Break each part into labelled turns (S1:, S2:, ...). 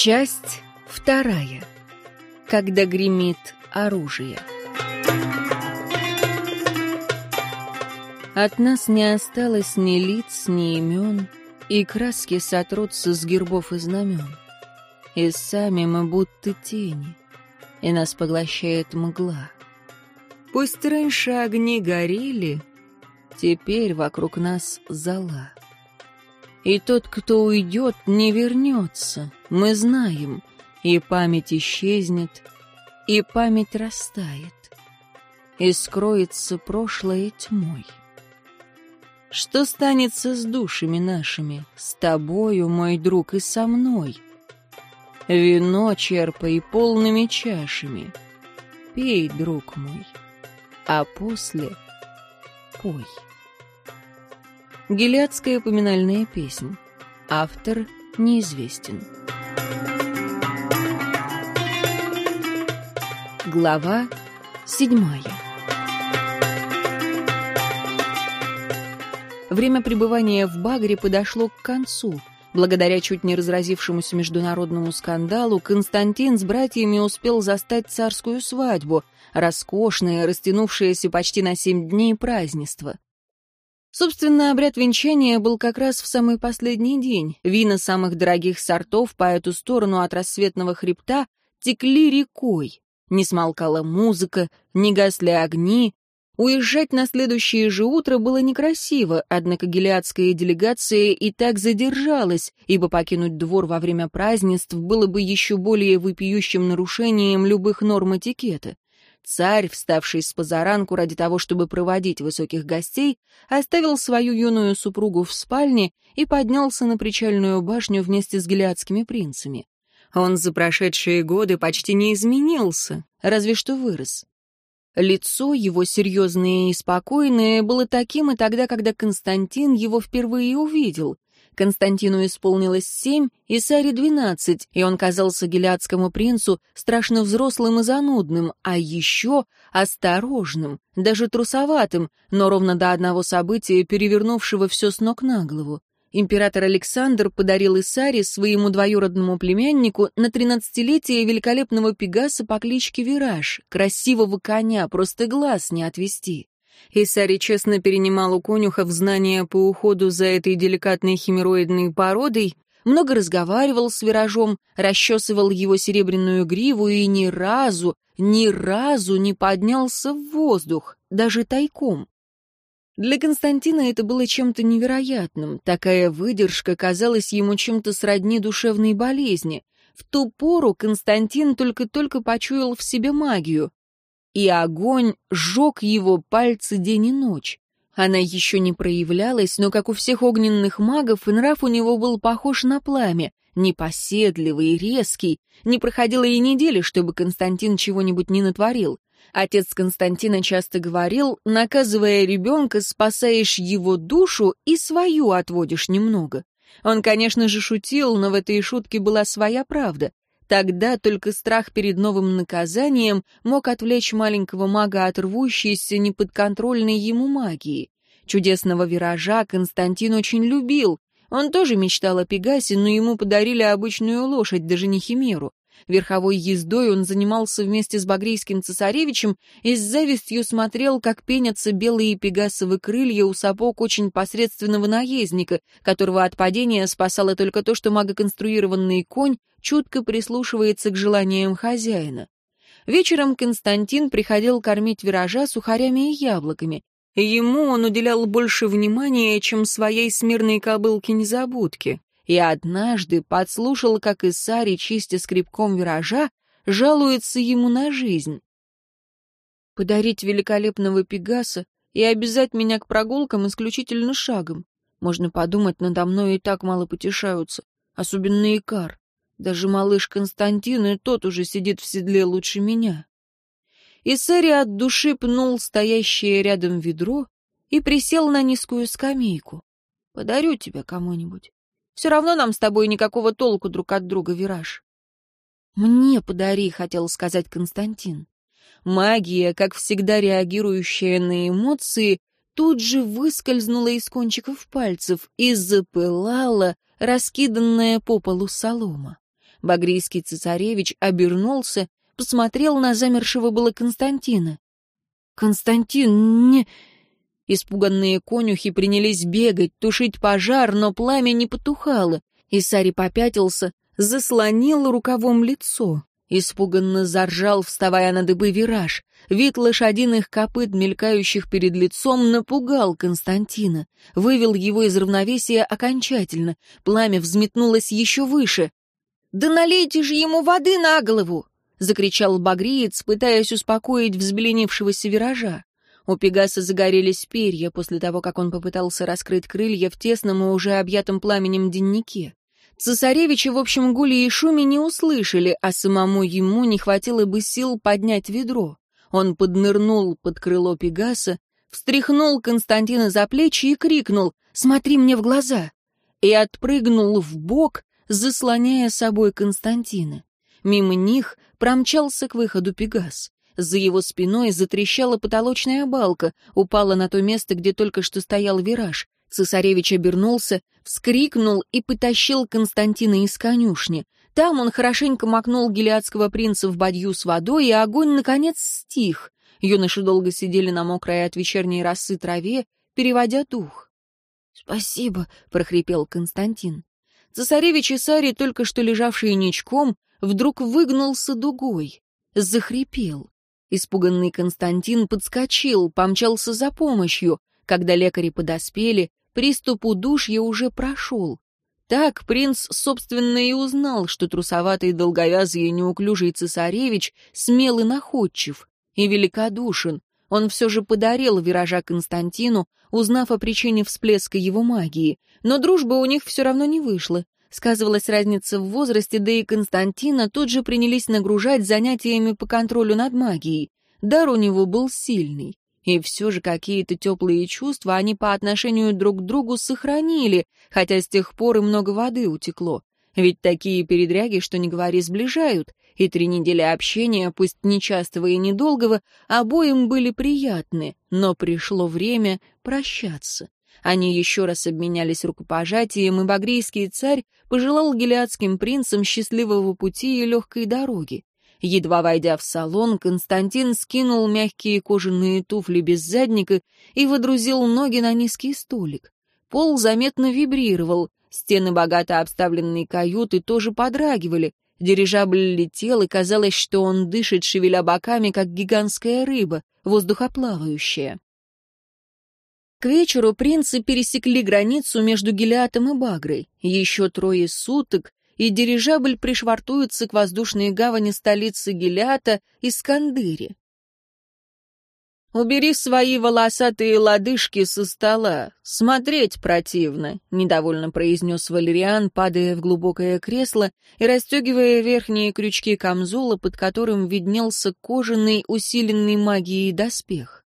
S1: Часть вторая. Когда гремит оружие. От нас не осталось ни лиц, ни имен, и краски сотрутся с гербов и знамен. И сами мы будто тени, и нас поглощает мгла. Пусть раньше огни горели, теперь вокруг нас зола. И тот, кто уйдет, не вернется, мы знаем, и память исчезнет, и память растает, и скроется прошлое тьмой. Что станется с душами нашими, с тобою, мой друг, и со мной? Вино черпай полными чашами, пей, друг мой, а после пой. Гелиадская поминальная песня. Автор неизвестен. Глава седьмая. Время пребывания в Багре подошло к концу. Благодаря чуть не разразившемуся международному скандалу, Константин с братьями успел застать царскую свадьбу, роскошное, растянувшееся почти на семь дней празднество. Собственно, обряд венчания был как раз в самый последний день. Вина самых дорогих сортов по эту сторону от рассветного хребта текли рекой. Не смолкала музыка, не гасли огни. Уезжать на следующее же утро было некрасиво, однако гелиадская делегация и так задержалась, ибо покинуть двор во время празднеств было бы еще более вопиющим нарушением любых норм этикета. Царь, вставший с позаранку ради того, чтобы проводить высоких гостей, оставил свою юную супругу в спальне и поднялся на причальную башню вместе с гелиадскими принцами. Он за прошедшие годы почти не изменился, разве что вырос. Лицо его, серьезное и спокойное, было таким и тогда, когда Константин его впервые увидел. Константину исполнилось семь, и Саре двенадцать, и он казался гелиадскому принцу страшно взрослым и занудным, а еще осторожным, даже трусоватым, но ровно до одного события, перевернувшего все с ног на голову. Император Александр подарил Исаре, своему двоюродному племяннику, на тринадцатилетие великолепного пегаса по кличке Вираж, красивого коня, просто глаз не отвести. Исари честно перенимал у конюхов знания по уходу за этой деликатной химероидной породой, много разговаривал с виражом, расчесывал его серебряную гриву и ни разу, ни разу не поднялся в воздух, даже тайком. Для Константина это было чем-то невероятным. Такая выдержка казалась ему чем-то сродни душевной болезни. В ту пору Константин только-только почуял в себе магию и огонь сжег его пальцы день и ночь. Она еще не проявлялась, но, как у всех огненных магов, нрав у него был похож на пламя, непоседливый, резкий. Не проходило и недели, чтобы Константин чего-нибудь не натворил. Отец Константина часто говорил, наказывая ребенка, спасаешь его душу и свою отводишь немного. Он, конечно же, шутил, но в этой шутке была своя правда. Тогда только страх перед новым наказанием мог отвлечь маленького мага от рвущейся, неподконтрольной ему магии. Чудесного виража Константин очень любил. Он тоже мечтал о Пегасе, но ему подарили обычную лошадь, даже не химеру. Верховой ездой он занимался вместе с багрийским цесаревичем и с завистью смотрел, как пенятся белые пегасовые крылья у сапог очень посредственного наездника, которого от падения спасало только то, что магоконструированный конь чутко прислушивается к желаниям хозяина. Вечером Константин приходил кормить виража сухарями и яблоками. Ему он уделял больше внимания, чем своей смирной кобылке-незабудке и однажды подслушал, как Исари, чистя скребком виража, жалуется ему на жизнь. «Подарить великолепного Пегаса и обязать меня к прогулкам исключительно шагом. Можно подумать, надо мной и так мало потешаются, особенно Икар. Даже малыш Константин и тот уже сидит в седле лучше меня». Исари от души пнул стоящее рядом ведро и присел на низкую скамейку. «Подарю тебя кому-нибудь. Все равно нам с тобой никакого толку друг от друга, Вираж. «Мне подари», — хотел сказать Константин. Магия, как всегда реагирующая на эмоции, тут же выскользнула из кончиков пальцев и запылала, раскиданная по полу солома. Багрийский цесаревич обернулся, посмотрел на замершего было Константина. «Константин, не...» Испуганные конюхи принялись бегать, тушить пожар, но пламя не потухало. Исари попятился, заслонил рукавом лицо. Испуганно заржал, вставая на дыбы вираж. Вид лошадиных копыт, мелькающих перед лицом, напугал Константина. Вывел его из равновесия окончательно. Пламя взметнулось еще выше. «Да налейте же ему воды на голову!» — закричал багриец, пытаясь успокоить взбеленившегося виража. У Пегаса загорелись перья после того, как он попытался раскрыть крылья в тесном и уже объятом пламенем деннике. Цесаревича в общем гуле и шуме не услышали, а самому ему не хватило бы сил поднять ведро. Он поднырнул под крыло Пегаса, встряхнул Константина за плечи и крикнул «Смотри мне в глаза!» и отпрыгнул в бок, заслоняя собой Константина. Мимо них промчался к выходу Пегас. За его спиной затрещала потолочная балка, упала на то место, где только что стоял вираж. Цесаревич обернулся, вскрикнул и потащил Константина из конюшни. Там он хорошенько макнул гелиадского принца в бадью с водой, и огонь, наконец, стих. Юноши долго сидели на мокрой от вечерней росы траве, переводя дух. «Спасибо», — прохрипел Константин. Цесаревич и Сари, только что лежавшие ничком, вдруг выгнулся дугой, захрипел. Испуганный Константин подскочил, помчался за помощью. Когда лекари подоспели, приступ удушья уже прошел. Так принц, собственно, и узнал, что трусоватый долговязый и неуклюжий цесаревич смел и находчив, и великодушен. Он все же подарил виража Константину, узнав о причине всплеска его магии, но дружба у них все равно не вышла. Сказывалась разница в возрасте, да и Константина тут же принялись нагружать занятиями по контролю над магией. Дар у него был сильный. И все же какие-то теплые чувства они по отношению друг к другу сохранили, хотя с тех пор и много воды утекло. Ведь такие передряги, что не говори, сближают, и три недели общения, пусть нечастого и недолгого, обоим были приятны, но пришло время прощаться. Они еще раз обменялись рукопожатием, и багрийский царь пожелал гелиадским принцам счастливого пути и легкой дороги. Едва войдя в салон, Константин скинул мягкие кожаные туфли без задника и водрузил ноги на низкий столик. Пол заметно вибрировал, стены богато обставленной каюты тоже подрагивали, дирижабль летел, и казалось, что он дышит, шевеля боками, как гигантская рыба, воздухоплавающая. К вечеру принцы пересекли границу между Гелиатом и Багрой. Еще трое суток, и дирижабль пришвартуется к воздушной гавани столицы Гелиата Искандыре. «Убери свои волосатые лодыжки со стола. Смотреть противно», — недовольно произнес Валериан, падая в глубокое кресло и расстегивая верхние крючки камзола, под которым виднелся кожаный, усиленный магией доспех.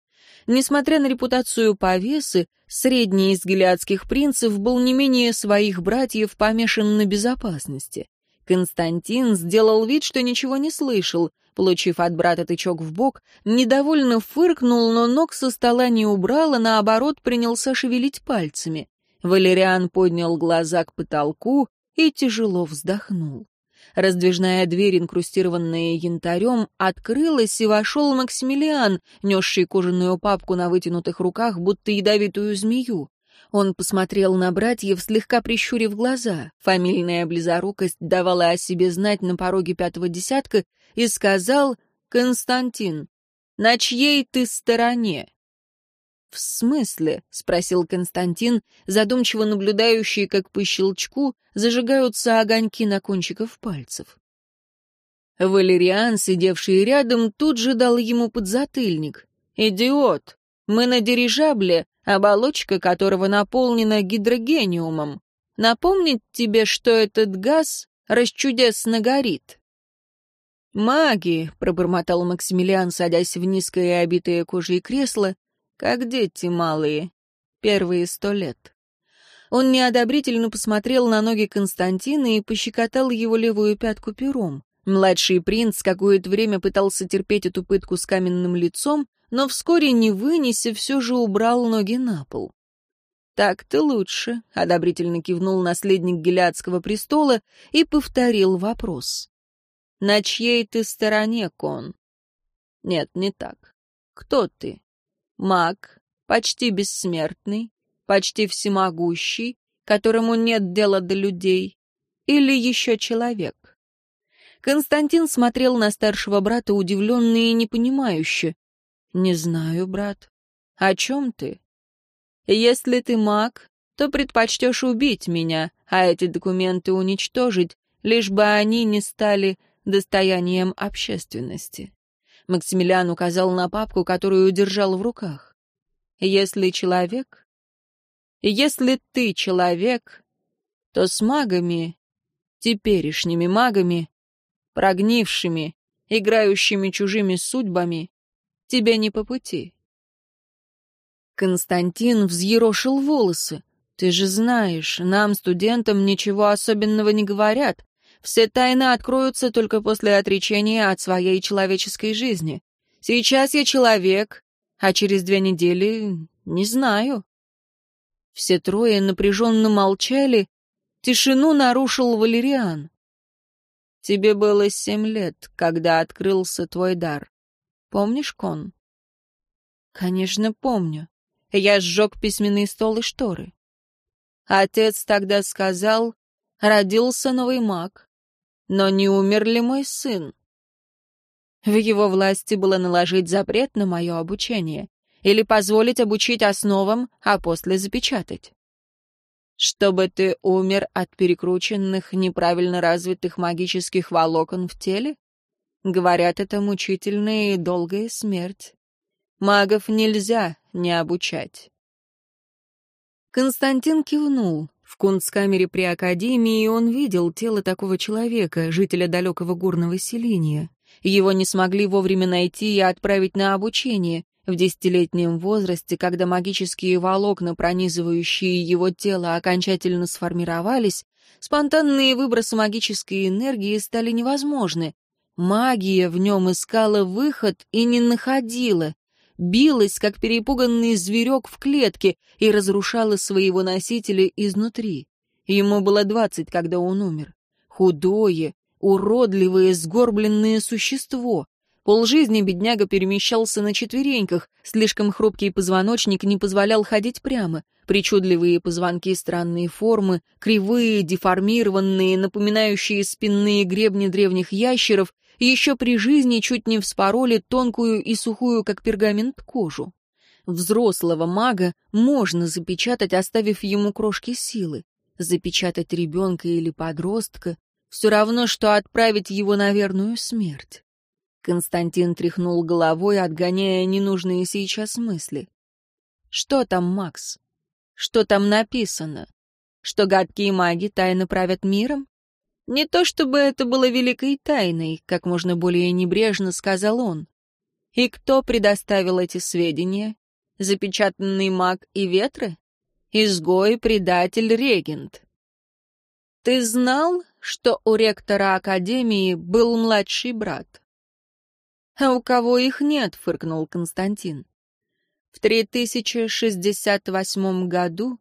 S1: Несмотря на репутацию повесы, средний из гелиадских принцев был не менее своих братьев помешан на безопасности. Константин сделал вид, что ничего не слышал, получив от брата тычок в бок, недовольно фыркнул, но ног со стола не убрал, а наоборот принялся шевелить пальцами. Валериан поднял глаза к потолку и тяжело вздохнул. Раздвижная дверь, инкрустированная янтарем, открылась, и вошел Максимилиан, несший кожаную папку на вытянутых руках, будто ядовитую змею. Он посмотрел на братьев, слегка прищурив глаза. Фамильная близорукость давала о себе знать на пороге пятого десятка и сказал «Константин, на чьей ты стороне?» «В смысле?» — спросил Константин, задумчиво наблюдающий, как по щелчку зажигаются огоньки на кончиках пальцев. Валериан, сидевший рядом, тут же дал ему подзатыльник. «Идиот! Мы на дирижабле, оболочка которого наполнена гидрогениумом. Напомнить тебе, что этот газ расчудесно горит?» «Маги!» — пробормотал Максимилиан, садясь в низкое обитое кожей кресло, как дети малые. Первые сто лет. Он неодобрительно посмотрел на ноги Константина и пощекотал его левую пятку пером. Младший принц какое-то время пытался терпеть эту пытку с каменным лицом, но вскоре, не вынеся, все же убрал ноги на пол. «Так-то лучше», — одобрительно кивнул наследник Гелиадского престола и повторил вопрос. «На чьей ты стороне, Кон?» «Нет, не так. Кто ты? Маг, почти бессмертный, почти всемогущий, которому нет дела до людей, или еще человек?» Константин смотрел на старшего брата удивленно и непонимающе. «Не знаю, брат. О чем ты?» Если ты маг, то предпочтешь убить меня, а эти документы уничтожить, лишь бы они не стали достоянием общественности. Максимилиан указал на папку, которую держал в руках. Если человек... Если ты человек, то с магами, теперешними магами, прогнившими, играющими чужими судьбами, тебе не по пути. Константин взъерошил волосы. «Ты же знаешь, нам, студентам, ничего особенного не говорят. Все тайны откроются только после отречения от своей человеческой жизни. Сейчас я человек, а через две недели не знаю». Все трое напряженно молчали. Тишину нарушил Валериан. «Тебе было семь лет, когда открылся твой дар. Помнишь, Кон?» «Конечно, помню. Я сжег письменный стол и шторы. Отец тогда сказал, родился новый маг. Но не умер ли мой сын? В его власти было наложить запрет на мое обучение или позволить обучить основам, а после запечатать. Чтобы ты умер от перекрученных, неправильно развитых магических волокон в теле? Говорят, это мучительная и долгая смерть. Магов нельзя не обучать. Константин кивнул. В кунсткамере при Академии он видел тело такого человека, жителя далекого горного селения. Его не смогли вовремя найти и отправить на обучение. В десятилетнем возрасте, когда магические волокна, пронизывающие его тело, окончательно сформировались, спонтанные выбросы магической энергии стали невозможны. Магия в нем искала выход и не находила билась, как перепуганный зверек в клетке, и разрушала своего носителя изнутри. Ему было двадцать, когда он умер. Худое, уродливое, сгорбленное существо. Полжизни бедняга перемещался на четвереньках, слишком хрупкий позвоночник не позволял ходить прямо. Причудливые позвонки странные формы, кривые, деформированные, напоминающие спинные гребни древних ящеров, еще при жизни чуть не вспороли тонкую и сухую, как пергамент, кожу. Взрослого мага можно запечатать, оставив ему крошки силы. Запечатать ребенка или подростка — все равно, что отправить его на верную смерть. Константин тряхнул головой, отгоняя ненужные сейчас мысли. Что там, Макс? Что там написано? Что гадкие маги тайно правят миром? Не то чтобы это было великой тайной, как можно более небрежно сказал он. И кто предоставил эти сведения? Запечатанный маг и ветры? Изгой, предатель, регент. Ты знал, что у ректора Академии был младший брат? А у кого их нет, фыркнул Константин. В 3068 году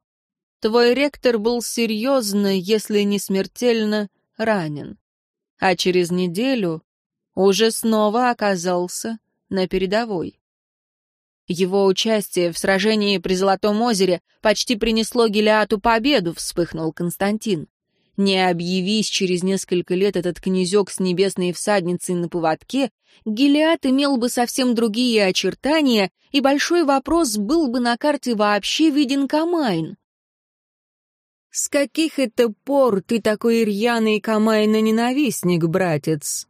S1: твой ректор был серьезно, если не смертельно, ранен, а через неделю уже снова оказался на передовой. Его участие в сражении при Золотом озере почти принесло Гелиату победу, вспыхнул Константин. Не объявись через несколько лет этот князек с небесной всадницей на поводке, Гелиат имел бы совсем другие очертания, и большой вопрос был бы на карте вообще виден Камайн. «С каких это пор ты такой рьяный Камайна-ненавистник, братец?»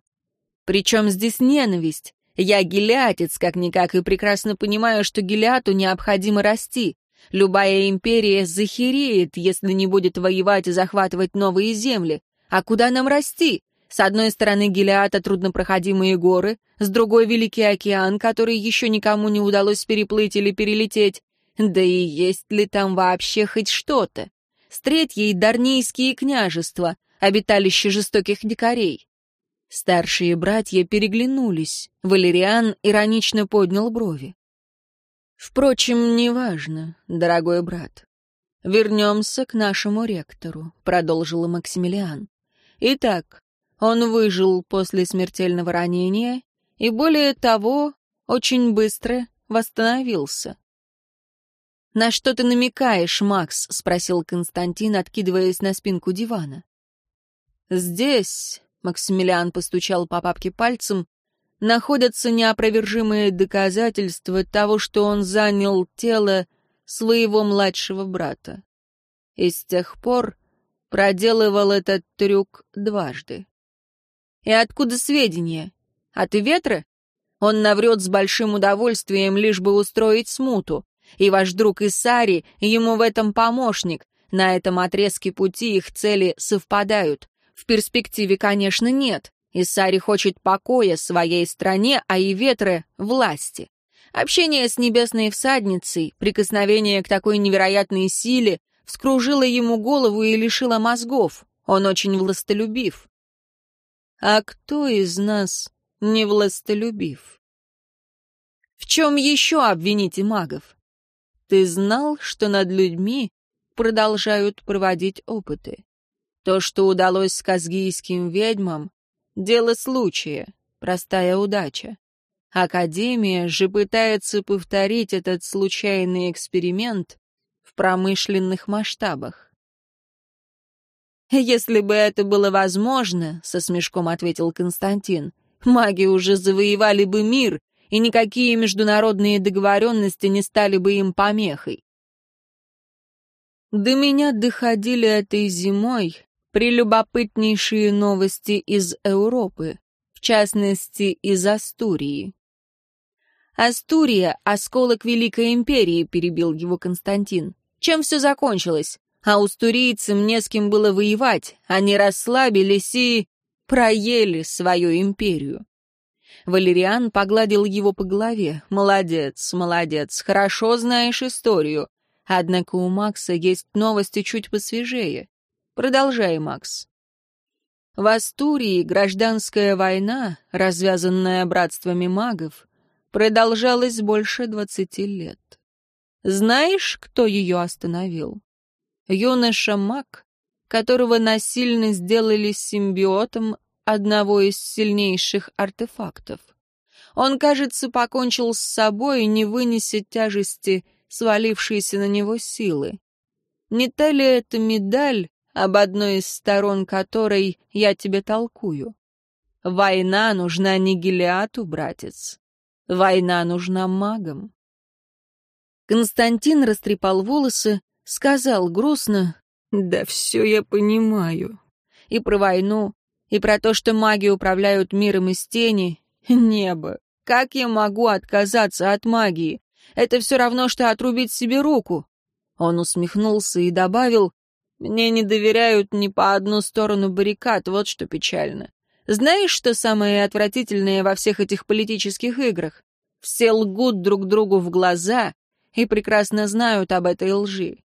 S1: «Причем здесь ненависть? Я гелиатец, как-никак, и прекрасно понимаю, что гелиату необходимо расти. Любая империя захереет, если не будет воевать и захватывать новые земли. А куда нам расти? С одной стороны Гелиата труднопроходимые горы, с другой Великий океан, который еще никому не удалось переплыть или перелететь. Да и есть ли там вообще хоть что-то? С третьей — Дарнийские княжества, обиталище жестоких дикарей. Старшие братья переглянулись. Валериан иронично поднял брови. «Впрочем, неважно, дорогой брат. «Вернемся к нашему ректору», — продолжил Максимилиан. «Итак, он выжил после смертельного ранения и, более того, очень быстро восстановился. «На что ты намекаешь, Макс?» — спросил Константин, откидываясь на спинку дивана. «Здесь», — Максимилиан постучал по папке пальцем, «находятся неопровержимые доказательства того, что он занял тело своего младшего брата. И с тех пор проделывал этот трюк дважды. И откуда сведения? От ветра? Он наврет с большим удовольствием, лишь бы устроить смуту. И ваш друг Исари ему в этом помощник. На этом отрезке пути их цели совпадают. В перспективе, конечно, нет. Исари хочет покоя своей стране, а и ветры — власти. Общение с небесной всадницей, прикосновение к такой невероятной силе вскружило ему голову и лишило мозгов. Он очень властолюбив. А кто из нас не властолюбив? В чем еще обвините магов? Ты знал, что над людьми продолжают проводить опыты? То, что удалось с казгийским ведьмам, дело случая, простая удача. Академия же пытается повторить этот случайный эксперимент в промышленных масштабах. «Если бы это было возможно», — со смешком ответил Константин, «маги уже завоевали бы мир, и никакие международные договоренности не стали бы им помехой». До меня доходили этой зимой прелюбопытнейшие новости из Европы, в частности, из Астурии. «Астурия — осколок Великой Империи», — перебил его Константин. «Чем все закончилось? а устурийцам не с кем было воевать, они расслабились и проели свою империю. Валериан погладил его по голове. «Молодец, молодец, хорошо знаешь историю. Однако у Макса есть новости чуть посвежее. Продолжай, Макс». В Астурии гражданская война, развязанная братствами магов, продолжалась больше двадцати лет. Знаешь, кто ее остановил? юноша Мак, которого насильно сделали симбиотом одного из сильнейших артефактов. Он, кажется, покончил с собой, не вынеся тяжести свалившейся на него силы. Не та ли это медаль, об одной из сторон которой я тебе толкую? Война нужна не Гелиату, братец. Война нужна магам. Константин растрепал волосы, сказал грустно, «Да все я понимаю. И про войну, и про то, что маги управляют миром из тени. Небо. Как я могу отказаться от магии? Это все равно, что отрубить себе руку». Он усмехнулся и добавил, «Мне не доверяют ни по одну сторону баррикад, вот что печально. Знаешь, что самое отвратительное во всех этих политических играх? Все лгут друг другу в глаза и прекрасно знают об этой лжи.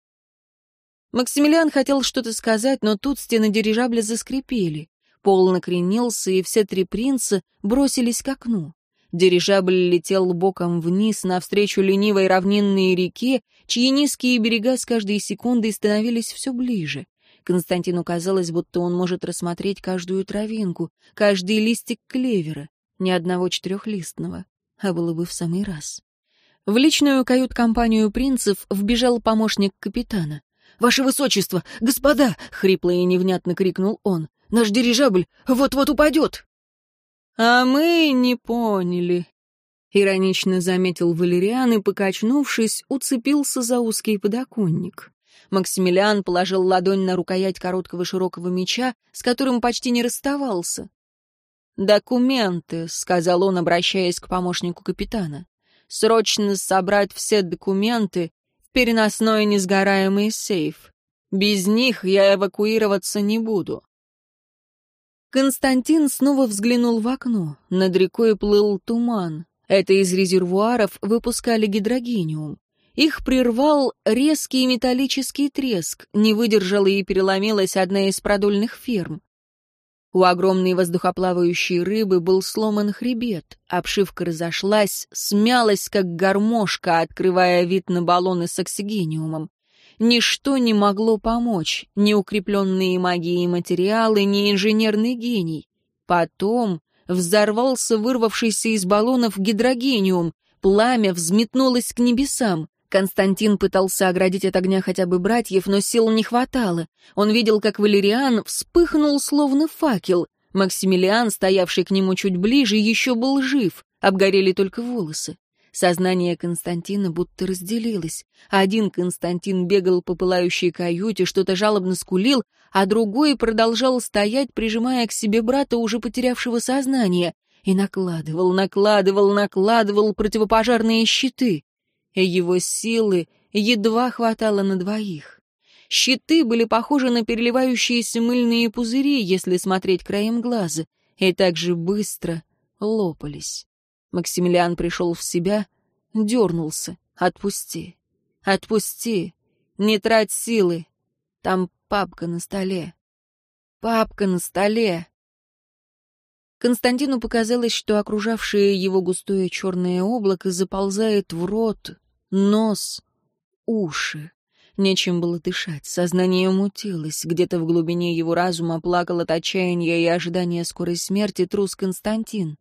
S1: Максимилиан хотел что-то сказать, но тут стены дирижабля заскрипели. Пол накренился, и все три принца бросились к окну. Дирижабль летел боком вниз навстречу ленивой равнинной реке, чьи низкие берега с каждой секундой становились все ближе. Константину казалось, будто он может рассмотреть каждую травинку, каждый листик клевера, ни одного четырехлистного, а было бы в самый раз. В личную кают-компанию принцев вбежал помощник капитана. «Ваше высочество! Господа!» — хрипло и невнятно крикнул он. «Наш дирижабль вот-вот упадет!» «А мы не поняли», — иронично заметил Валериан и, покачнувшись, уцепился за узкий подоконник. Максимилиан положил ладонь на рукоять короткого широкого меча, с которым почти не расставался. «Документы», — сказал он, обращаясь к помощнику капитана. «Срочно собрать все документы переносной несгораемый сейф. Без них я эвакуироваться не буду. Константин снова взглянул в окно. Над рекой плыл туман. Это из резервуаров выпускали гидрогениум. Их прервал резкий металлический треск, не выдержала и переломилась одна из продольных ферм. У огромной воздухоплавающей рыбы был сломан хребет, обшивка разошлась, смялась, как гармошка, открывая вид на баллоны с оксигениумом. Ничто не могло помочь, ни укрепленные магией материалы, ни инженерный гений. Потом взорвался вырвавшийся из баллонов гидрогениум, пламя взметнулось к небесам. Константин пытался оградить от огня хотя бы братьев, но сил не хватало. Он видел, как Валериан вспыхнул словно факел. Максимилиан, стоявший к нему чуть ближе, еще был жив, обгорели только волосы. Сознание Константина будто разделилось. Один Константин бегал по пылающей каюте, что-то жалобно скулил, а другой продолжал стоять, прижимая к себе брата, уже потерявшего сознание, и накладывал, накладывал, накладывал противопожарные щиты. Его силы едва хватало на двоих. Щиты были похожи на переливающиеся мыльные пузыри, если смотреть краем глаза, и так же быстро лопались. Максимилиан пришел в себя, дернулся. «Отпусти! Отпусти! Не трать силы! Там папка на столе! Папка на столе!» Константину показалось, что окружавшее его густое черное облако заползает в рот, нос, уши. Нечем было дышать, сознание мутилось, где-то в глубине его разума плакал от отчаяния и ожидания скорой смерти трус Константин.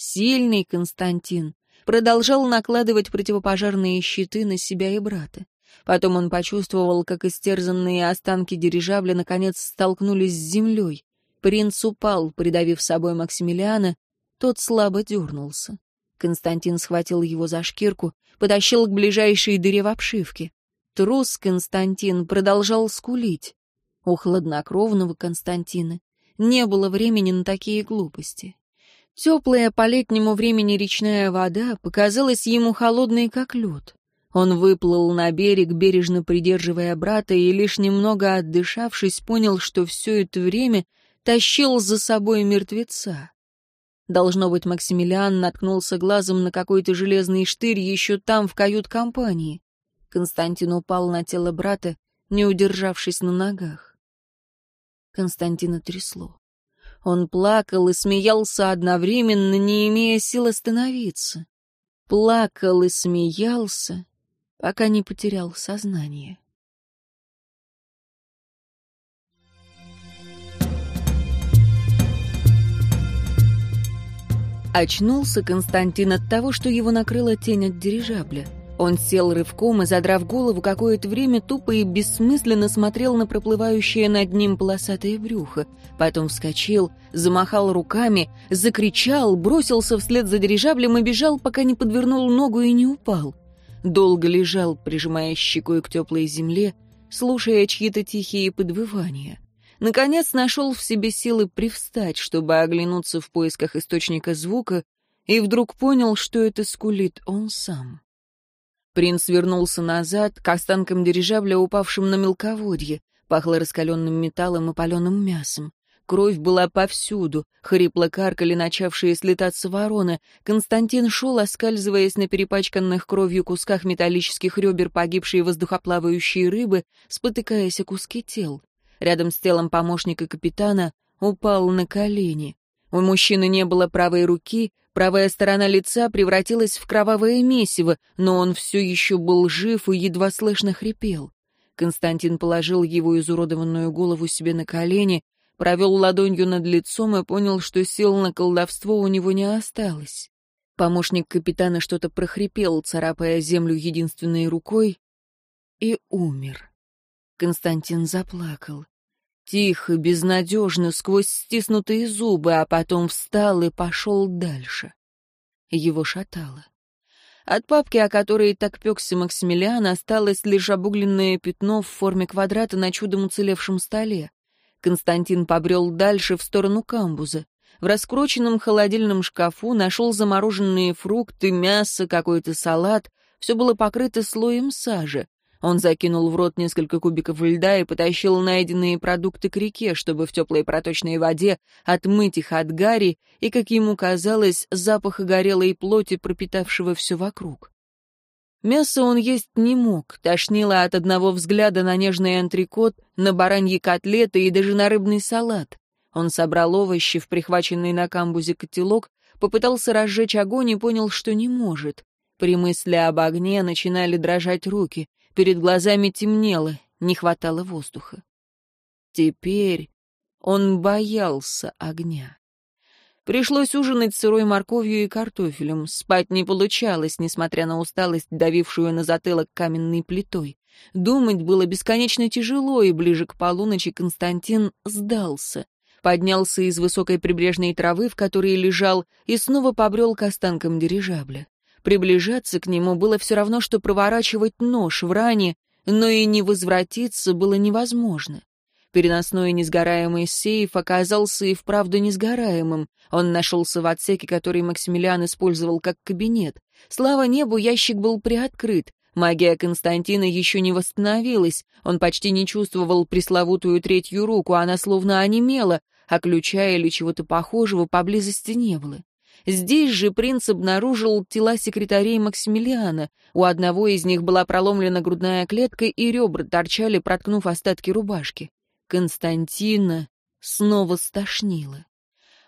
S1: Сильный Константин продолжал накладывать противопожарные щиты на себя и брата. Потом он почувствовал, как истерзанные останки дирижабля наконец столкнулись с землей. Принц упал, придавив собой Максимилиана, тот слабо дернулся. Константин схватил его за шкирку, потащил к ближайшей дыре в обшивке. Трус Константин продолжал скулить. У хладнокровного Константина не было времени на такие глупости. Теплая по летнему времени речная вода показалась ему холодной, как лед. Он выплыл на берег, бережно придерживая брата, и лишь немного отдышавшись, понял, что все это время тащил за собой мертвеца. Должно быть, Максимилиан наткнулся глазом на какой-то железный штырь еще там, в кают-компании. Константин упал на тело брата, не удержавшись на ногах. Константина трясло. Он плакал и смеялся одновременно, не имея сил остановиться. Плакал и смеялся, пока не потерял сознание. Очнулся Константин от того, что его накрыла тень от дирижабля. Он сел рывком и, задрав голову, какое-то время тупо и бессмысленно смотрел на проплывающее над ним полосатое брюхо. Потом вскочил, замахал руками, закричал, бросился вслед за дирижаблем и бежал, пока не подвернул ногу и не упал. Долго лежал, прижимая щекой к теплой земле, слушая чьи-то тихие подвывания. Наконец нашел в себе силы привстать, чтобы оглянуться в поисках источника звука, и вдруг понял, что это скулит он сам. Принц вернулся назад, к останкам дирижабля, упавшим на мелководье. Пахло раскаленным металлом и паленым мясом. Кровь была повсюду, хрипло каркали начавшие слетаться вороны. Константин шел, оскальзываясь на перепачканных кровью кусках металлических ребер погибшей воздухоплавающей рыбы, спотыкаясь о куски тел рядом с телом помощника капитана, упал на колени. У мужчины не было правой руки, правая сторона лица превратилась в кровавое месиво, но он все еще был жив и едва слышно хрипел. Константин положил его изуродованную голову себе на колени, провел ладонью над лицом и понял, что сил на колдовство у него не осталось. Помощник капитана что-то прохрипел, царапая землю единственной рукой, и умер. Константин заплакал. Тихо, безнадежно, сквозь стиснутые зубы, а потом встал и пошел дальше. Его шатало. От папки, о которой так пекся Максимилиан, осталось лишь обугленное пятно в форме квадрата на чудом уцелевшем столе. Константин побрел дальше в сторону камбуза. В раскрученном холодильном шкафу нашел замороженные фрукты, мясо, какой-то салат. Все было покрыто слоем сажи. Он закинул в рот несколько кубиков льда и потащил найденные продукты к реке, чтобы в теплой проточной воде отмыть их от гари и, как ему казалось, запаха горелой плоти, пропитавшего все вокруг. Мясо он есть не мог, тошнило от одного взгляда на нежный антрикот, на бараньи котлеты и даже на рыбный салат. Он собрал овощи в прихваченный на камбузе котелок, попытался разжечь огонь и понял, что не может. При мысли об огне начинали дрожать руки. Перед глазами темнело, не хватало воздуха. Теперь он боялся огня. Пришлось ужинать сырой морковью и картофелем. Спать не получалось, несмотря на усталость, давившую на затылок каменной плитой. Думать было бесконечно тяжело, и ближе к полуночи Константин сдался. Поднялся из высокой прибрежной травы, в которой лежал, и снова побрел к останкам дирижабля. Приближаться к нему было все равно, что проворачивать нож в ране, но и не возвратиться было невозможно. Переносной несгораемый сейф оказался и вправду несгораемым. Он нашелся в отсеке, который Максимилиан использовал как кабинет. Слава небу, ящик был приоткрыт. Магия Константина еще не восстановилась. Он почти не чувствовал пресловутую третью руку, она словно онемела, а ключа или чего-то похожего поблизости не было. Здесь же принц обнаружил тела секретарей Максимилиана. У одного из них была проломлена грудная клетка, и ребра торчали, проткнув остатки рубашки. Константина снова стошнило.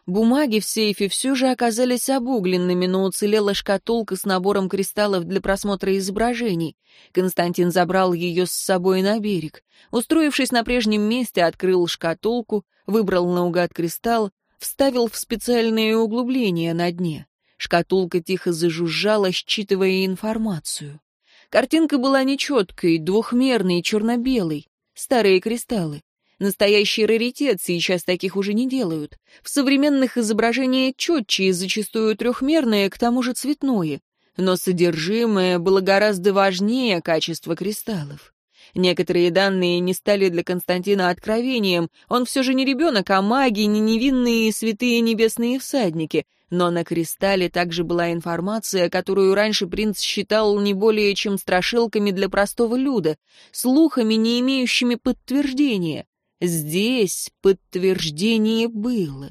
S1: Бумаги в сейфе все же оказались обугленными, но уцелела шкатулка с набором кристаллов для просмотра изображений. Константин забрал ее с собой на берег. Устроившись на прежнем месте, открыл шкатулку, выбрал наугад кристалл, вставил в специальное углубление на дне. Шкатулка тихо зажужжала, считывая информацию. Картинка была нечеткой, двухмерной, черно-белой. Старые кристаллы. Настоящий раритет, сейчас таких уже не делают. В современных изображениях четче и зачастую трехмерное, к тому же цветное. Но содержимое было гораздо важнее качества кристаллов. Некоторые данные не стали для Константина откровением. Он все же не ребенок, а маги, не невинные святые небесные всадники. Но на кристалле также была информация, которую раньше принц считал не более чем страшилками для простого люда, слухами, не имеющими подтверждения. Здесь подтверждение было.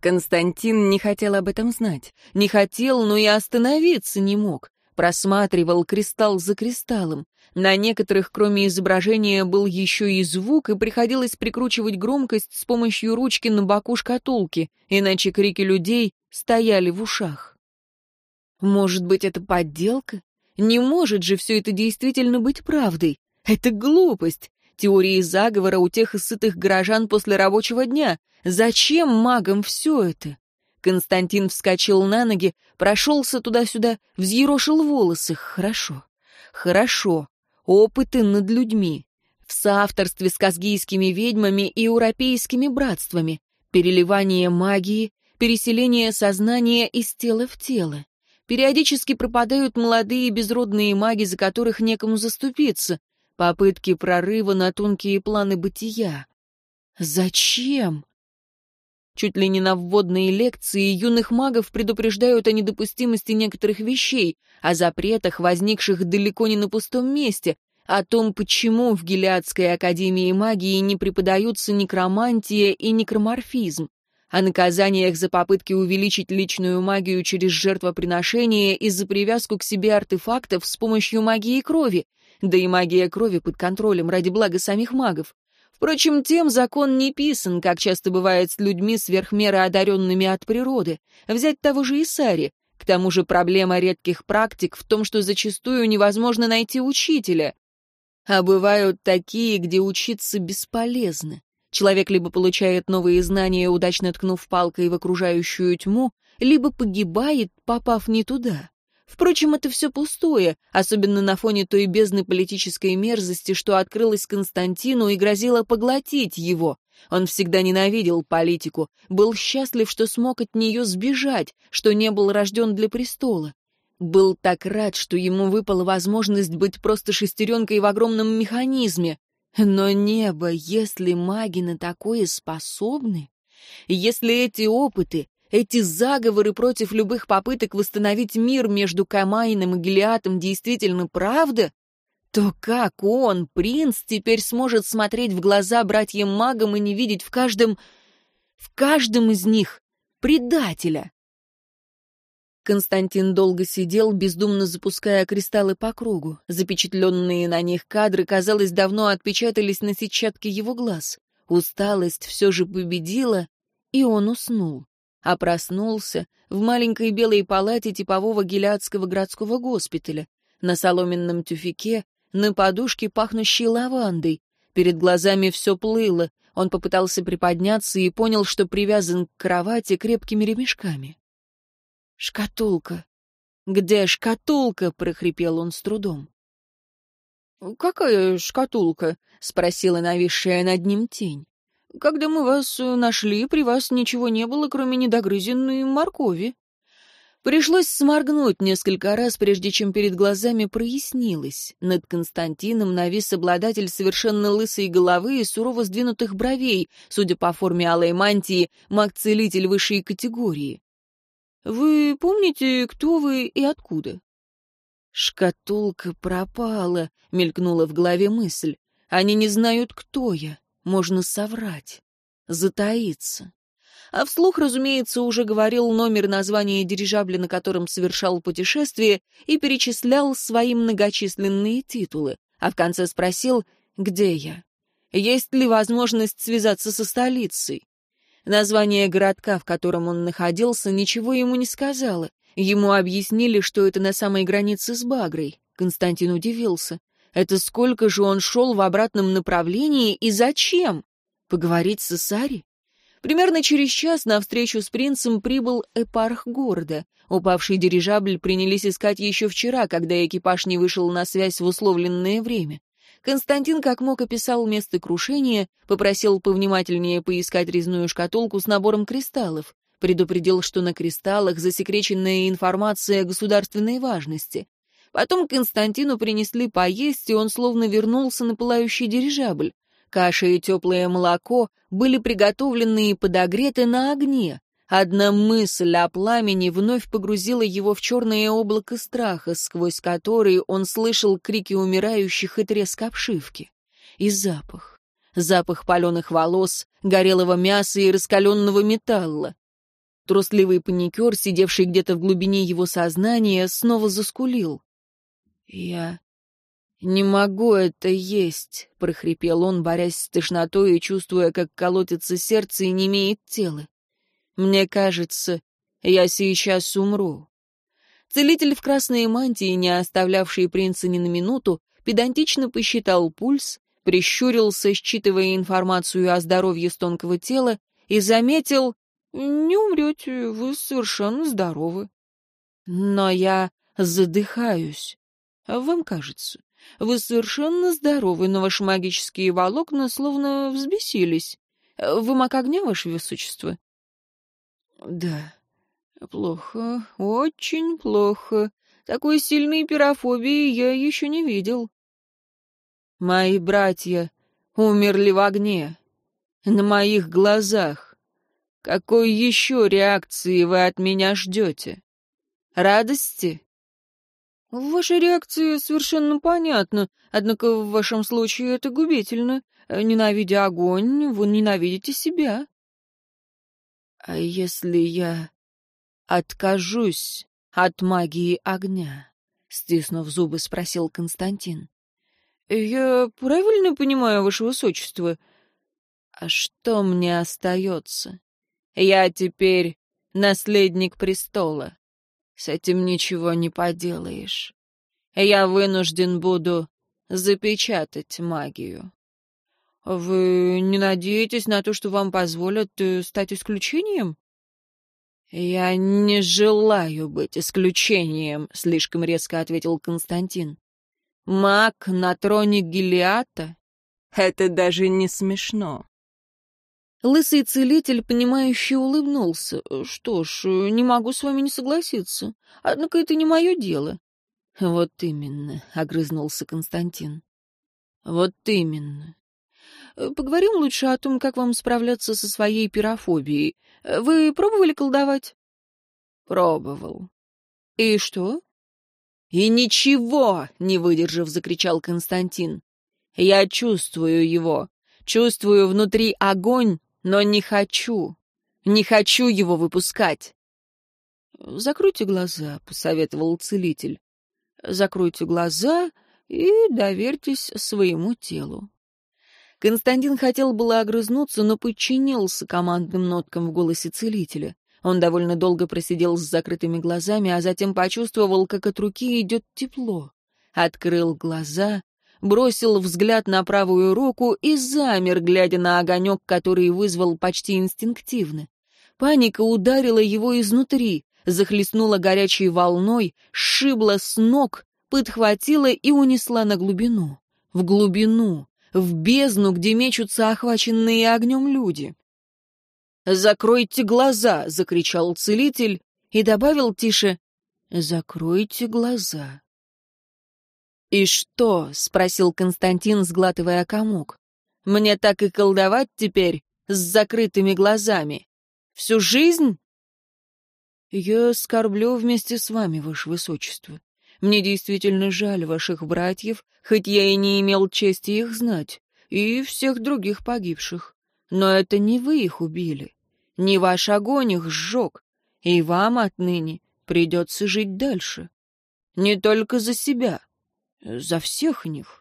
S1: Константин не хотел об этом знать. Не хотел, но и остановиться не мог. Просматривал кристалл за кристаллом. На некоторых, кроме изображения, был еще и звук, и приходилось прикручивать громкость с помощью ручки на боку шкатулки, иначе крики людей стояли в ушах. Может быть, это подделка? Не может же все это действительно быть правдой. Это глупость теории заговора у тех сытых горожан после рабочего дня. Зачем магам все это? Константин вскочил на ноги, прошелся туда-сюда, взъерошил волосы. Хорошо, хорошо. Опыты над людьми. В соавторстве с казгийскими ведьмами и европейскими братствами. Переливание магии, переселение сознания из тела в тело. Периодически пропадают молодые безродные маги, за которых некому заступиться попытки прорыва на тонкие планы бытия. Зачем? Чуть ли не на вводные лекции юных магов предупреждают о недопустимости некоторых вещей, о запретах, возникших далеко не на пустом месте, о том, почему в Гелиадской академии магии не преподаются некромантия и некроморфизм, о наказаниях за попытки увеличить личную магию через жертвоприношение и за привязку к себе артефактов с помощью магии крови, да и магия крови под контролем ради блага самих магов. Впрочем, тем закон не писан, как часто бывает с людьми сверхмеры одаренными от природы. Взять того же Исари. К тому же проблема редких практик в том, что зачастую невозможно найти учителя. А бывают такие, где учиться бесполезно. Человек либо получает новые знания, удачно ткнув палкой в окружающую тьму, либо погибает, попав не туда. Впрочем, это все пустое, особенно на фоне той бездны политической мерзости, что открылась Константину и грозила поглотить его. Он всегда ненавидел политику, был счастлив, что смог от нее сбежать, что не был рожден для престола. Был так рад, что ему выпала возможность быть просто шестеренкой в огромном механизме. Но небо, если маги на такое способны, если эти опыты эти заговоры против любых попыток восстановить мир между Камайном и Гелиатом действительно правда, то как он, принц, теперь сможет смотреть в глаза братьям-магам и не видеть в каждом... в каждом из них предателя? Константин долго сидел, бездумно запуская кристаллы по кругу. Запечатленные на них кадры, казалось, давно отпечатались на сетчатке его глаз. Усталость все же победила, и он уснул а проснулся в маленькой белой палате типового гелядского городского госпиталя. На соломенном тюфике на подушке, пахнущей лавандой. Перед глазами все плыло. Он попытался приподняться и понял, что привязан к кровати крепкими ремешками. «Шкатулка! Где шкатулка?» — прохрипел он с трудом. «Какая шкатулка?» — спросила нависшая над ним тень. «Когда мы вас нашли, при вас ничего не было, кроме недогрызенной моркови». Пришлось сморгнуть несколько раз, прежде чем перед глазами прояснилось. Над Константином навис обладатель совершенно лысой головы и сурово сдвинутых бровей, судя по форме алой мантии, маг-целитель высшей категории. «Вы помните, кто вы и откуда?» «Шкатулка пропала», — мелькнула в голове мысль. «Они не знают, кто я. Можно соврать, затаиться» а вслух, разумеется, уже говорил номер названия дирижабля, на котором совершал путешествие, и перечислял свои многочисленные титулы, а в конце спросил, где я, есть ли возможность связаться со столицей. Название городка, в котором он находился, ничего ему не сказала. Ему объяснили, что это на самой границе с Багрой. Константин удивился. Это сколько же он шел в обратном направлении и зачем? Поговорить с Исари? Примерно через час на встречу с принцем прибыл эпарх города. Упавший дирижабль принялись искать еще вчера, когда экипаж не вышел на связь в условленное время. Константин как мог описал место крушения, попросил повнимательнее поискать резную шкатулку с набором кристаллов, предупредил, что на кристаллах засекреченная информация государственной важности. Потом Константину принесли поесть, и он словно вернулся на пылающий дирижабль. Каша и теплое молоко были приготовлены и подогреты на огне. Одна мысль о пламени вновь погрузила его в черное облако страха, сквозь который он слышал крики умирающих и треск обшивки. И запах. Запах паленых волос, горелого мяса и раскаленного металла. Трусливый паникер, сидевший где-то в глубине его сознания, снова заскулил. «Я «Не могу это есть», — прохрипел он, борясь с тошнотой и чувствуя, как колотится сердце и не имеет тела. «Мне кажется, я сейчас умру». Целитель в красной мантии, не оставлявший принца ни на минуту, педантично посчитал пульс, прищурился, считывая информацию о здоровье стонкого тела, и заметил, «Не умрете, вы совершенно здоровы». «Но я задыхаюсь. Вам кажется. Вы совершенно здоровы, но ваши магические волокна словно взбесились. Вы маг огня, ваше высочество? Да. Плохо, очень плохо. Такой сильной пирофобии я еще не видел. Мои братья умерли в огне. На моих глазах. Какой еще реакции вы от меня ждете? Радости? Ваша реакция совершенно понятна, однако в вашем случае это губительно. Ненавидя огонь, вы ненавидите себя. А если я откажусь от магии огня? Стиснув зубы, спросил Константин. Я правильно понимаю, ваше высочество? А что мне остается? Я теперь наследник престола. С этим ничего не поделаешь. Я вынужден буду запечатать магию. Вы не надеетесь на то, что вам позволят э, стать исключением? Я не желаю быть исключением, слишком резко ответил Константин. Маг на троне Гелиата? Это даже не смешно. Лысый целитель, понимающе улыбнулся. «Что ж, не могу с вами не согласиться. Однако это не мое дело». «Вот именно», — огрызнулся Константин. «Вот именно. Поговорим лучше о том, как вам справляться со своей пирофобией. Вы пробовали колдовать?» «Пробовал». «И что?» «И ничего!» — не выдержав, закричал Константин. «Я чувствую его. Чувствую внутри огонь, но не хочу. Не хочу его выпускать. «Закройте глаза», — посоветовал целитель. «Закройте глаза и доверьтесь своему телу». Константин хотел было огрызнуться, но подчинился командным ноткам в голосе целителя. Он довольно долго просидел с закрытыми глазами, а затем почувствовал, как от руки идет тепло. Открыл глаза, бросил взгляд на правую руку и замер, глядя на огонек, который вызвал почти инстинктивно. Паника ударила его изнутри, захлестнула горячей волной, сшибла с ног, подхватила и унесла на глубину. В глубину, в бездну, где мечутся охваченные огнем люди. «Закройте глаза!» — закричал целитель и добавил тише «Закройте глаза». «И что?» — спросил Константин, сглатывая комок. «Мне так и колдовать теперь с закрытыми глазами? Всю жизнь?» «Я скорблю вместе с вами, ваше высочество. Мне действительно жаль ваших братьев, хоть я и не имел чести их знать, и всех других погибших. Но это не вы их убили, не ваш огонь их сжег, и вам отныне придется жить дальше. Не только за себя, за всех них.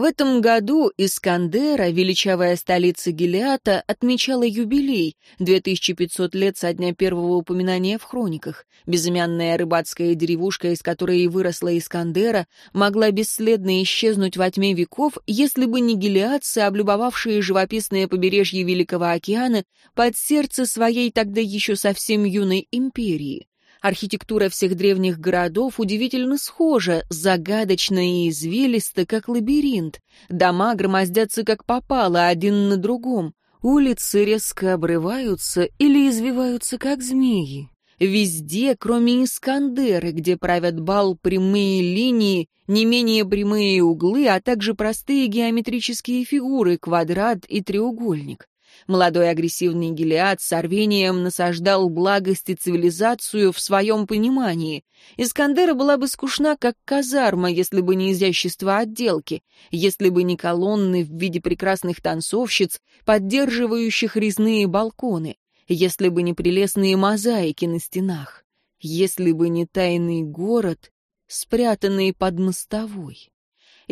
S1: В этом году Искандера, величавая столица Гелиата, отмечала юбилей, 2500 лет со дня первого упоминания в хрониках. Безымянная рыбацкая деревушка, из которой и выросла Искандера, могла бесследно исчезнуть во тьме веков, если бы не гелиатцы, облюбовавшие живописное побережье Великого океана под сердце своей тогда еще совсем юной империи. Архитектура всех древних городов удивительно схожа, загадочна и извилиста, как лабиринт. Дома громоздятся как попало, один на другом. Улицы резко обрываются или извиваются, как змеи. Везде, кроме Искандеры, где правят бал прямые линии, не менее прямые углы, а также простые геометрические фигуры, квадрат и треугольник. Молодой агрессивный Гелиад с рвением насаждал благость и цивилизацию в своем понимании. Искандера была бы скучна, как казарма, если бы не изящество отделки, если бы не колонны в виде прекрасных танцовщиц, поддерживающих резные балконы, если бы не прелестные мозаики на стенах, если бы не тайный город, спрятанный под мостовой.